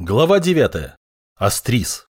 Глава 9. Астрис.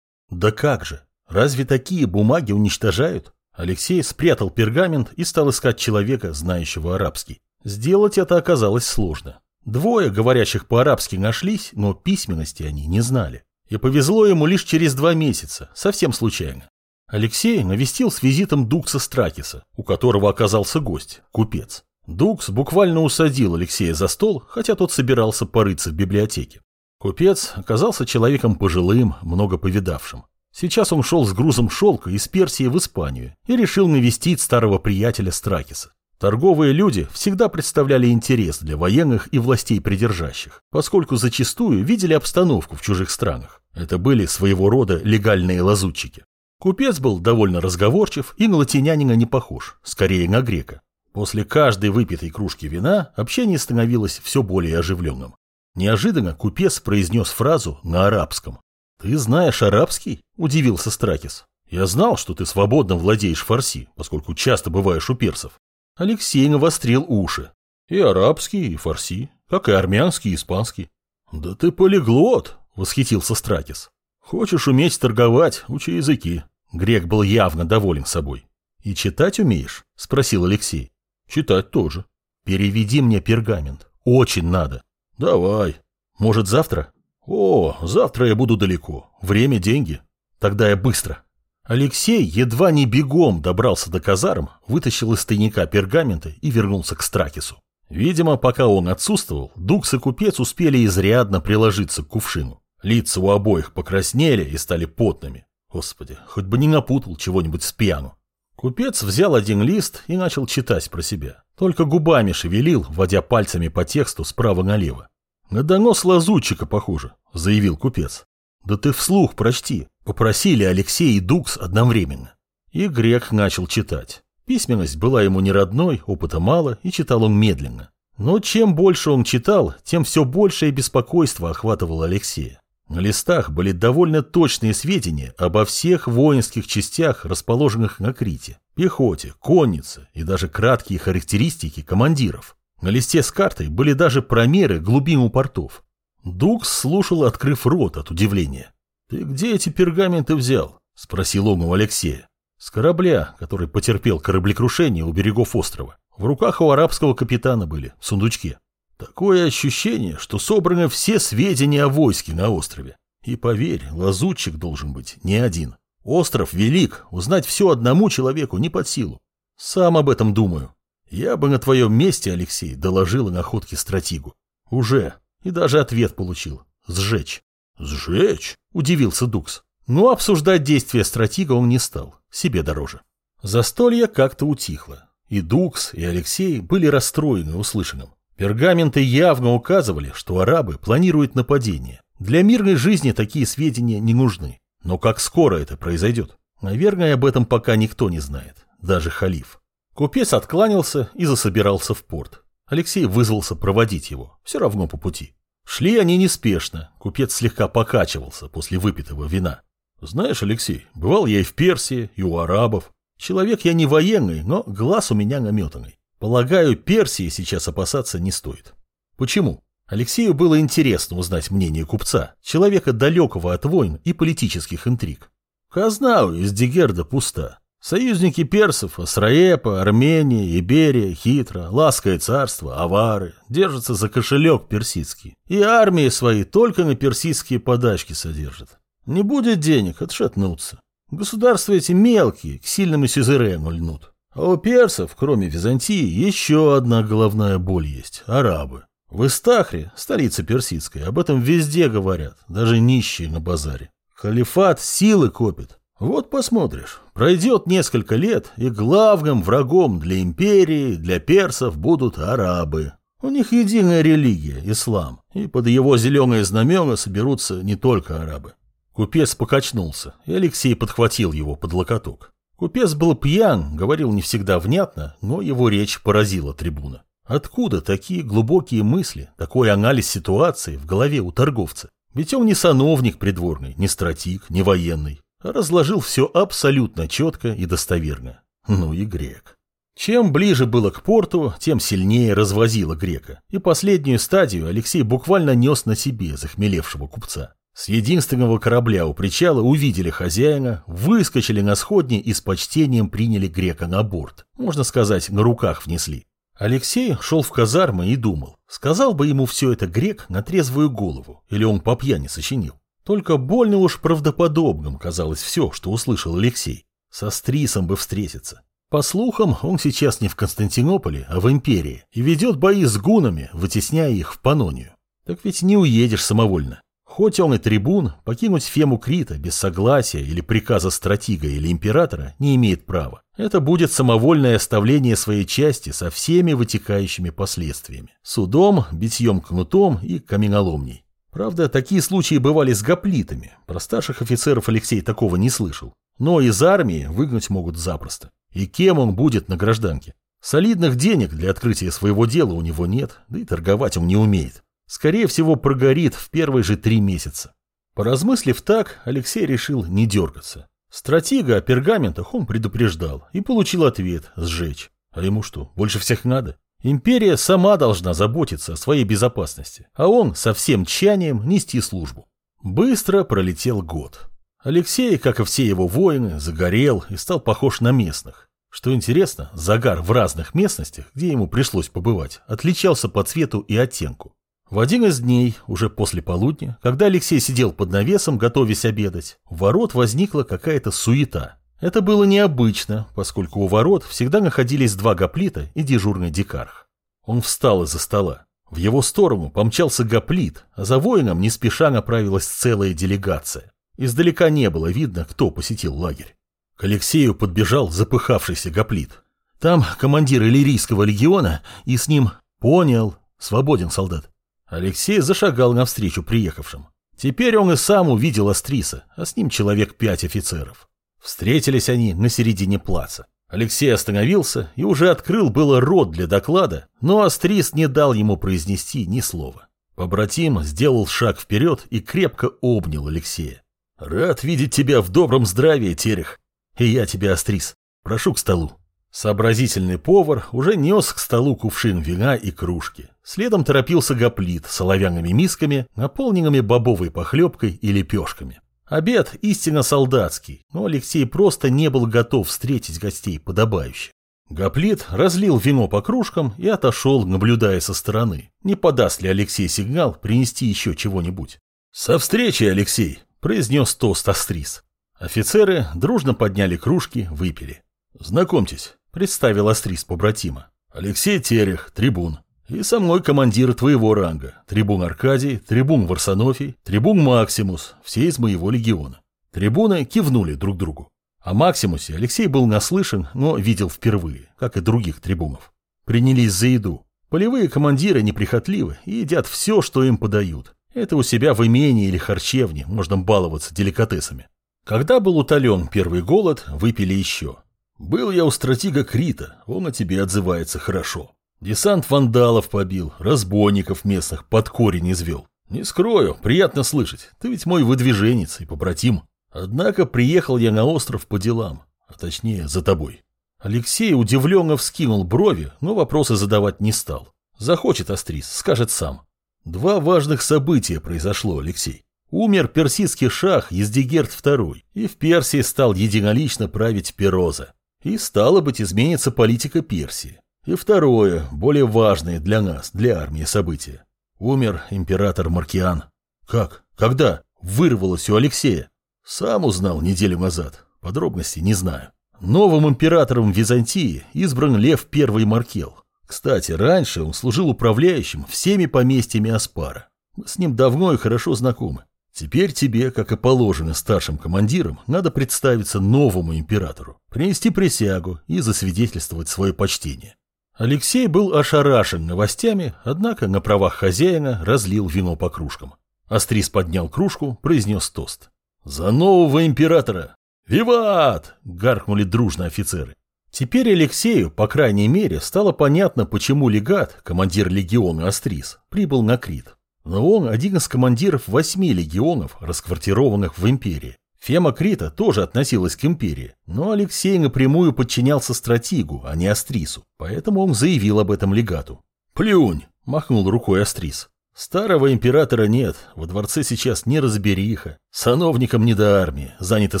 Да как же, разве такие бумаги уничтожают? Алексей спрятал пергамент и стал искать человека, знающего арабский. Сделать это оказалось сложно. Двое говорящих по-арабски нашлись, но письменности они не знали. И повезло ему лишь через два месяца, совсем случайно. Алексей навестил с визитом Дукса Стракиса, у которого оказался гость, купец. Дукс буквально усадил Алексея за стол, хотя тот собирался порыться в библиотеке. Купец оказался человеком пожилым, много повидавшим. Сейчас он шел с грузом шелка из Персии в Испанию и решил навестить старого приятеля Стракиса. Торговые люди всегда представляли интерес для военных и властей придержащих, поскольку зачастую видели обстановку в чужих странах. Это были своего рода легальные лазутчики. Купец был довольно разговорчив и на латинянина не похож, скорее на грека. После каждой выпитой кружки вина общение становилось все более оживленным. Неожиданно купец произнес фразу на арабском. «Ты знаешь арабский?» – удивился Стракис. «Я знал, что ты свободно владеешь фарси, поскольку часто бываешь у персов». Алексей навострил уши. «И арабский, и фарси, как и армянский, и испанский». «Да ты полиглот!» – восхитился Стракис. «Хочешь уметь торговать, учи языки». Грек был явно доволен собой. «И читать умеешь?» – спросил Алексей. «Читать тоже». «Переведи мне пергамент. Очень надо». Давай. Может, завтра? О, завтра я буду далеко. Время – деньги. Тогда я быстро. Алексей едва не бегом добрался до казарм, вытащил из тайника пергаменты и вернулся к Стракису. Видимо, пока он отсутствовал, Дукс и купец успели изрядно приложиться к кувшину. Лица у обоих покраснели и стали потными. Господи, хоть бы не напутал чего-нибудь с пьяну. Купец взял один лист и начал читать про себя. Только губами шевелил, водя пальцами по тексту справа налево. «На донос лазутчика похоже», — заявил купец. «Да ты вслух прочти», — попросили Алексей и Дукс одновременно. И грек начал читать. Письменность была ему не родной, опыта мало, и читал он медленно. Но чем больше он читал, тем все большее беспокойство охватывало Алексея. На листах были довольно точные сведения обо всех воинских частях, расположенных на Крите, пехоте, коннице и даже краткие характеристики командиров. На листе с картой были даже промеры глубин у портов. Дукс слушал, открыв рот от удивления. «Ты где эти пергаменты взял?» – спросил он у Алексея. «С корабля, который потерпел кораблекрушение у берегов острова. В руках у арабского капитана были, в сундучке. Такое ощущение, что собраны все сведения о войске на острове. И поверь, лазутчик должен быть не один. Остров велик, узнать все одному человеку не под силу. Сам об этом думаю. Я бы на твоем месте, Алексей, доложил о находке стратегу. Уже. И даже ответ получил. Сжечь. Сжечь? Удивился Дукс. Но обсуждать действия стратега он не стал. Себе дороже. Застолье как-то утихло. И Дукс, и Алексей были расстроены услышанным. Пергаменты явно указывали, что арабы планируют нападение. Для мирной жизни такие сведения не нужны. Но как скоро это произойдет? Наверное, об этом пока никто не знает. Даже халиф. Купец откланялся и засобирался в порт. Алексей вызвался проводить его, все равно по пути. Шли они неспешно, купец слегка покачивался после выпитого вина. Знаешь, Алексей, бывал я и в Персии, и у арабов. Человек я не военный, но глаз у меня наметанный. Полагаю, Персии сейчас опасаться не стоит. Почему? Алексею было интересно узнать мнение купца, человека далекого от войн и политических интриг. Казна из Дигерда пуста. Союзники персов, Асраепа, Армения, Иберия, Хитра, Лаское царство, Авары держатся за кошелек персидский. И армии свои только на персидские подачки содержат. Не будет денег, отшатнутся. Государства эти мелкие, к сильному сюзерену льнут. А у персов, кроме Византии, еще одна головная боль есть – арабы. В Истахре, столице персидской, об этом везде говорят, даже нищие на базаре. Халифат силы копит, вот посмотришь, пройдет несколько лет, и главным врагом для империи, для персов будут арабы. У них единая религия – ислам, и под его зеленые знамена соберутся не только арабы. Купец покачнулся, и Алексей подхватил его под локоток. Купец был пьян, говорил не всегда внятно, но его речь поразила трибуна. Откуда такие глубокие мысли, такой анализ ситуации в голове у торговца? Ведь он не сановник придворный, не стратик, не военный разложил все абсолютно четко и достоверно. Ну и грек. Чем ближе было к порту, тем сильнее развозило грека, и последнюю стадию Алексей буквально нес на себе захмелевшего купца. С единственного корабля у причала увидели хозяина, выскочили на сходни и с почтением приняли грека на борт. Можно сказать, на руках внесли. Алексей шел в казармы и думал, сказал бы ему все это грек на трезвую голову, или он по пьяни сочинил. Только больно уж правдоподобным казалось все, что услышал Алексей. Со Стрисом бы встретиться. По слухам, он сейчас не в Константинополе, а в Империи, и ведет бои с гунами, вытесняя их в Панонию. Так ведь не уедешь самовольно. Хоть он и трибун, покинуть Фему Крита без согласия или приказа стратега или императора не имеет права. Это будет самовольное оставление своей части со всеми вытекающими последствиями. Судом, битьем кнутом и каменоломней. Правда, такие случаи бывали с гоплитами. Про старших офицеров Алексей такого не слышал. Но из армии выгнать могут запросто. И кем он будет на гражданке? Солидных денег для открытия своего дела у него нет, да и торговать он не умеет. Скорее всего, прогорит в первые же три месяца. Поразмыслив так, Алексей решил не дергаться. Стратега о пергаментах он предупреждал и получил ответ – сжечь. А ему что, больше всех надо? Империя сама должна заботиться о своей безопасности, а он со всем тщанием нести службу. Быстро пролетел год. Алексей, как и все его воины, загорел и стал похож на местных. Что интересно, загар в разных местностях, где ему пришлось побывать, отличался по цвету и оттенку. В один из дней, уже после полудня, когда Алексей сидел под навесом, готовясь обедать, у ворот возникла какая-то суета. Это было необычно, поскольку у ворот всегда находились два гоплита и дежурный дикарх. Он встал из-за стола. В его сторону помчался гоплит, а за воином не спеша направилась целая делегация. Издалека не было видно, кто посетил лагерь. К Алексею подбежал запыхавшийся гоплит. Там командир Иллирийского легиона, и с ним «Понял, свободен солдат». Алексей зашагал навстречу приехавшим. Теперь он и сам увидел Астриса, а с ним человек пять офицеров. Встретились они на середине плаца. Алексей остановился и уже открыл было рот для доклада, но Астрис не дал ему произнести ни слова. Побратим сделал шаг вперед и крепко обнял Алексея. «Рад видеть тебя в добром здравии, Терех. И я тебя, Астрис. Прошу к столу». Сообразительный повар уже нес к столу кувшин вина и кружки. Следом торопился гоплит с оловянными мисками, наполненными бобовой похлебкой и лепешками. Обед истинно солдатский, но Алексей просто не был готов встретить гостей подобающе. Гоплит разлил вино по кружкам и отошел, наблюдая со стороны. Не подаст ли Алексей сигнал принести еще чего-нибудь? «Со встречи, Алексей!» произнес тост Астрис. Офицеры дружно подняли кружки, выпили. «Знакомьтесь», — представил Астрис побратима. «Алексей Терех, трибун. И со мной командир твоего ранга. Трибун Аркадий, трибун Варсонофий, трибун Максимус, все из моего легиона». Трибуны кивнули друг другу. О Максимусе Алексей был наслышан, но видел впервые, как и других трибунов. Принялись за еду. Полевые командиры неприхотливы и едят все, что им подают. Это у себя в имении или харчевне можно баловаться деликатесами. Когда был утолен первый голод, выпили еще. Был я у стратега Крита, он о тебе отзывается хорошо. Десант вандалов побил, разбойников местных под корень извел. Не скрою, приятно слышать, ты ведь мой выдвиженец и побратим. Однако приехал я на остров по делам, а точнее за тобой. Алексей удивленно вскинул брови, но вопросы задавать не стал. Захочет Астрис, скажет сам. Два важных события произошло, Алексей. Умер персидский шах Ездигерт II, и в Персии стал единолично править Пероза. И стало быть, изменится политика Персии. И второе, более важное для нас, для армии событие. Умер император Маркиан. Как? Когда? Вырвалось у Алексея. Сам узнал неделю назад. Подробностей не знаю. Новым императором Византии избран Лев I Маркел. Кстати, раньше он служил управляющим всеми поместьями Аспара. Мы с ним давно и хорошо знакомы. Теперь тебе, как и положено старшим командирам, надо представиться новому императору, принести присягу и засвидетельствовать свое почтение. Алексей был ошарашен новостями, однако на правах хозяина разлил вино по кружкам. Астрис поднял кружку, произнес тост. «За нового императора!» «Виват!» — гаркнули дружно офицеры. Теперь Алексею, по крайней мере, стало понятно, почему легат, командир легиона Астрис, прибыл на Крит. Но он один из командиров восьми легионов, расквартированных в империи. Фема Крита тоже относилась к империи, но Алексей напрямую подчинялся стратегу, а не Астрису, поэтому он заявил об этом легату. «Плюнь!» – махнул рукой Астрис. «Старого императора нет, во дворце сейчас не разбериха, сановникам не до армии, заняты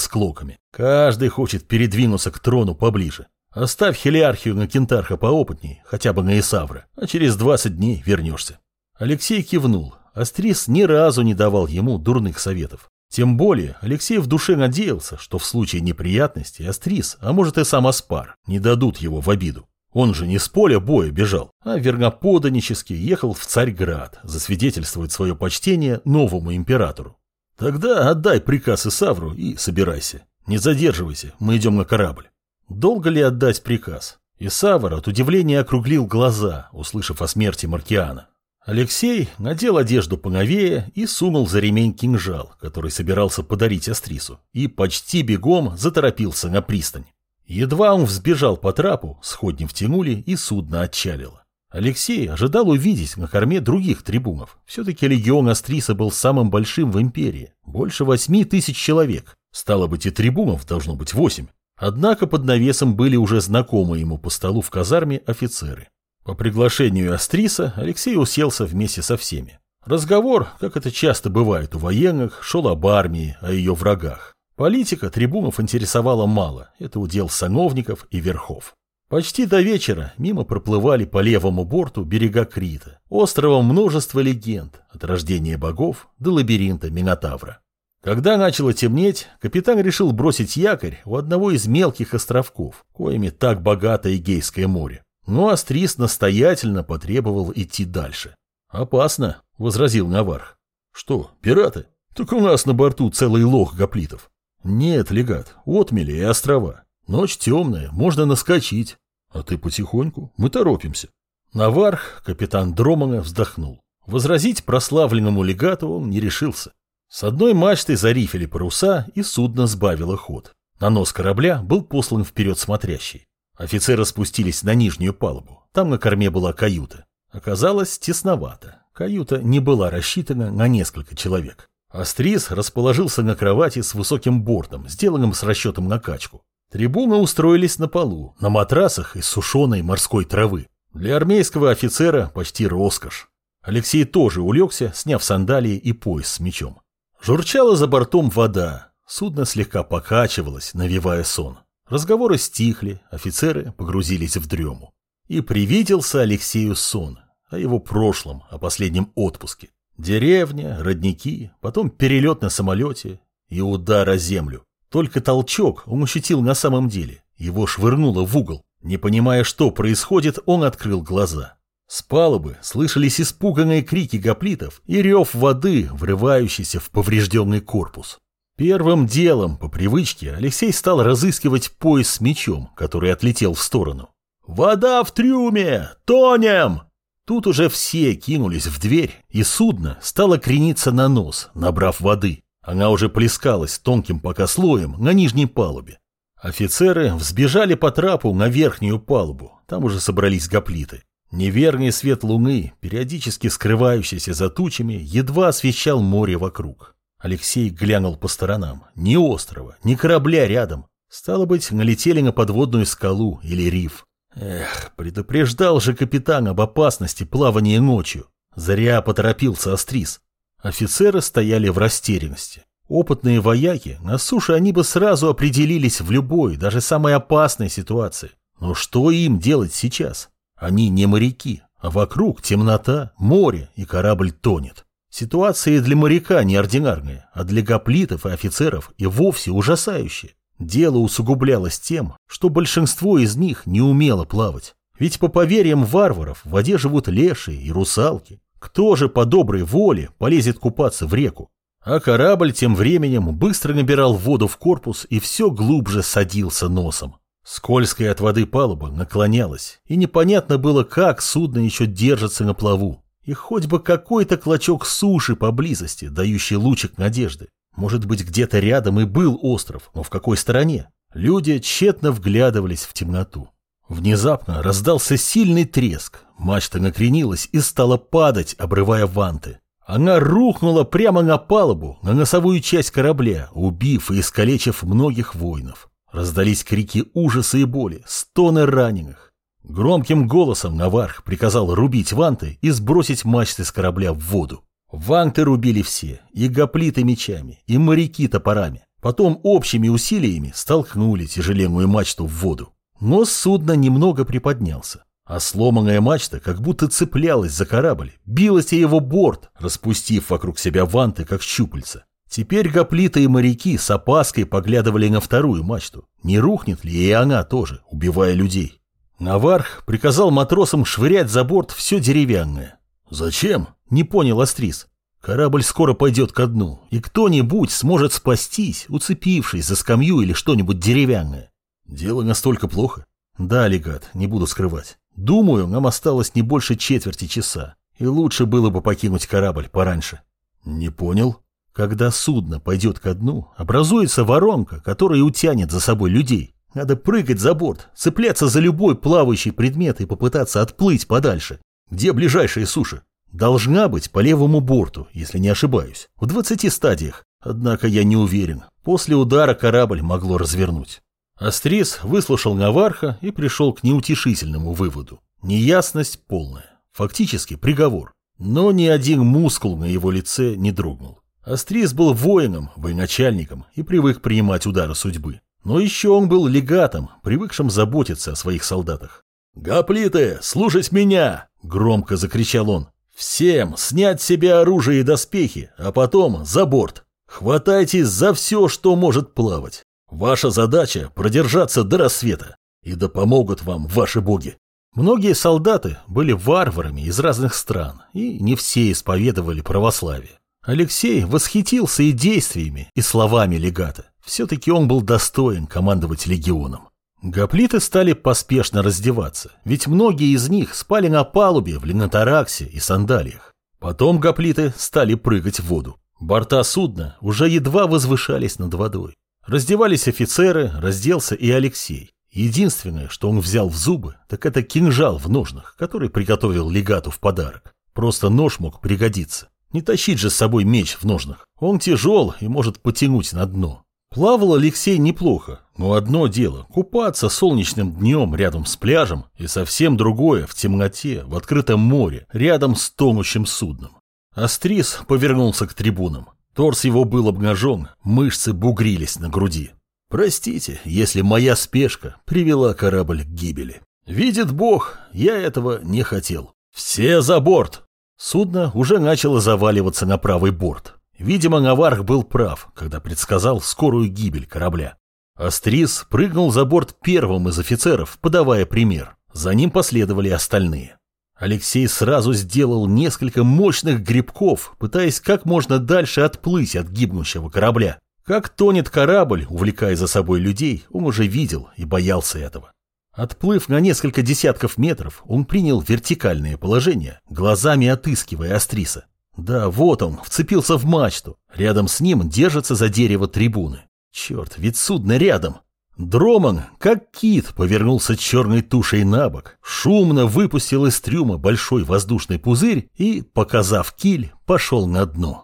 склоками. Каждый хочет передвинуться к трону поближе. Оставь хелиархию на кентарха поопытней, хотя бы на Исавра, а через 20 дней вернешься». Алексей кивнул. Астрис ни разу не давал ему дурных советов. Тем более Алексей в душе надеялся, что в случае неприятностей Астрис, а может и сам Аспар, не дадут его в обиду. Он же не с поля боя бежал, а верноподанически ехал в Царьград засвидетельствовать свое почтение новому императору. Тогда отдай приказ Исавру и собирайся. Не задерживайся, мы идем на корабль. Долго ли отдать приказ? Исавр от удивления округлил глаза, услышав о смерти Маркиана. Алексей надел одежду поновее и сунул за ремень кинжал, который собирался подарить Астрису, и почти бегом заторопился на пристань. Едва он взбежал по трапу, сходни втянули и судно отчалило. Алексей ожидал увидеть на корме других трибунов. Все-таки легион Астриса был самым большим в империи, больше восьми тысяч человек. Стало быть, и трибунов должно быть восемь. Однако под навесом были уже знакомые ему по столу в казарме офицеры. По приглашению Астриса Алексей уселся вместе со всеми. Разговор, как это часто бывает у военных, шел об армии, о ее врагах. Политика трибунов интересовала мало, это удел сановников и верхов. Почти до вечера мимо проплывали по левому борту берега Крита, острова множества легенд, от рождения богов до лабиринта Минотавра. Когда начало темнеть, капитан решил бросить якорь у одного из мелких островков, коими так богато Эгейское море. Но Астрис настоятельно потребовал идти дальше. «Опасно», — возразил Наварх. «Что, пираты? Так у нас на борту целый лох гоплитов». «Нет, легат, отмели и острова. Ночь темная, можно наскочить. А ты потихоньку, мы торопимся». Наварх, капитан Дромана, вздохнул. Возразить прославленному легату он не решился. С одной мачты зарифили паруса, и судно сбавило ход. На нос корабля был послан вперед смотрящий. Офицеры спустились на нижнюю палубу. Там на корме была каюта. Оказалось, тесновато. Каюта не была рассчитана на несколько человек. Астрис расположился на кровати с высоким бортом, сделанным с расчетом на качку. Трибуны устроились на полу, на матрасах из сушеной морской травы. Для армейского офицера почти роскошь. Алексей тоже улегся, сняв сандалии и пояс с мечом. Журчала за бортом вода. Судно слегка покачивалось, навевая сон. Разговоры стихли, офицеры погрузились в дрему. И привиделся Алексею сон о его прошлом, о последнем отпуске. Деревня, родники, потом перелет на самолете и удар о землю. Только толчок он ощутил на самом деле. Его швырнуло в угол. Не понимая, что происходит, он открыл глаза. С палубы слышались испуганные крики гоплитов и рев воды, врывающийся в поврежденный корпус. Первым делом, по привычке, Алексей стал разыскивать пояс с мечом, который отлетел в сторону. «Вода в трюме! Тонем!» Тут уже все кинулись в дверь, и судно стало крениться на нос, набрав воды. Она уже плескалась тонким пока слоем на нижней палубе. Офицеры взбежали по трапу на верхнюю палубу, там уже собрались гоплиты. Неверный свет луны, периодически скрывающийся за тучами, едва освещал море вокруг. Алексей глянул по сторонам. Ни острова, ни корабля рядом. Стало быть, налетели на подводную скалу или риф. Эх, предупреждал же капитан об опасности плавания ночью. Зря поторопился Астрис. Офицеры стояли в растерянности. Опытные вояки на суше они бы сразу определились в любой, даже самой опасной ситуации. Но что им делать сейчас? Они не моряки, а вокруг темнота, море и корабль тонет. Ситуация для моряка неординарная, а для гоплитов и офицеров и вовсе ужасающая. Дело усугублялось тем, что большинство из них не умело плавать. Ведь по поверьям варваров в воде живут лешие и русалки. Кто же по доброй воле полезет купаться в реку? А корабль тем временем быстро набирал воду в корпус и все глубже садился носом. Скользкая от воды палуба наклонялась, и непонятно было, как судно еще держится на плаву. И хоть бы какой-то клочок суши поблизости, дающий лучик надежды. Может быть, где-то рядом и был остров, но в какой стороне? Люди тщетно вглядывались в темноту. Внезапно раздался сильный треск, мачта накренилась и стала падать, обрывая ванты. Она рухнула прямо на палубу, на носовую часть корабля, убив и искалечив многих воинов. Раздались крики ужаса и боли, стоны раненых. Громким голосом Наварх приказал рубить ванты и сбросить мачты с корабля в воду. Ванты рубили все, и гоплиты мечами, и моряки топорами. Потом общими усилиями столкнули тяжеленную мачту в воду. Но судно немного приподнялся, а сломанная мачта как будто цеплялась за корабль, билась о его борт, распустив вокруг себя ванты, как щупальца. Теперь гоплиты и моряки с опаской поглядывали на вторую мачту. Не рухнет ли и она тоже, убивая людей? Наварх приказал матросам швырять за борт все деревянное. «Зачем?» – не понял Астрис. «Корабль скоро пойдет ко дну, и кто-нибудь сможет спастись, уцепившись за скамью или что-нибудь деревянное. Дело настолько плохо?» «Да, легат, не буду скрывать. Думаю, нам осталось не больше четверти часа, и лучше было бы покинуть корабль пораньше». «Не понял?» Когда судно пойдет ко дну, образуется воронка, которая утянет за собой людей. Надо прыгать за борт, цепляться за любой плавающий предмет и попытаться отплыть подальше. Где ближайшие суши? Должна быть по левому борту, если не ошибаюсь, в 20 стадиях. Однако я не уверен. После удара корабль могло развернуть. Астрис выслушал Наварха и пришел к неутешительному выводу. Неясность полная. Фактически приговор. Но ни один мускул на его лице не дрогнул. Астрис был воином, военачальником и привык принимать удары судьбы. Но еще он был легатом, привыкшим заботиться о своих солдатах. «Гоплиты, слушать меня!» – громко закричал он. «Всем снять себе оружие и доспехи, а потом за борт. Хватайтесь за все, что может плавать. Ваша задача – продержаться до рассвета. И да помогут вам ваши боги». Многие солдаты были варварами из разных стран, и не все исповедовали православие. Алексей восхитился и действиями, и словами легата. Все-таки он был достоин командовать легионом. Гоплиты стали поспешно раздеваться, ведь многие из них спали на палубе в линотараксе и сандалиях. Потом гоплиты стали прыгать в воду. Борта судна уже едва возвышались над водой. Раздевались офицеры, разделся и Алексей. Единственное, что он взял в зубы, так это кинжал в ножнах, который приготовил легату в подарок. Просто нож мог пригодиться. Не тащить же с собой меч в ножнах. Он тяжел и может потянуть на дно. Плавал Алексей неплохо, но одно дело – купаться солнечным днем рядом с пляжем, и совсем другое – в темноте, в открытом море, рядом с тонущим судном. Астрис повернулся к трибунам. Торс его был обнажен, мышцы бугрились на груди. «Простите, если моя спешка привела корабль к гибели. Видит Бог, я этого не хотел. Все за борт!» Судно уже начало заваливаться на правый борт. Видимо, Наварх был прав, когда предсказал скорую гибель корабля. Астрис прыгнул за борт первым из офицеров, подавая пример. За ним последовали остальные. Алексей сразу сделал несколько мощных грибков, пытаясь как можно дальше отплыть от гибнущего корабля. Как тонет корабль, увлекая за собой людей, он уже видел и боялся этого. Отплыв на несколько десятков метров, он принял вертикальное положение, глазами отыскивая Астриса. Да, вот он, вцепился в мачту. Рядом с ним держится за дерево трибуны. Черт, ведь судно рядом. Дроман, как кит, повернулся черной тушей на бок, шумно выпустил из трюма большой воздушный пузырь и, показав киль, пошел на дно.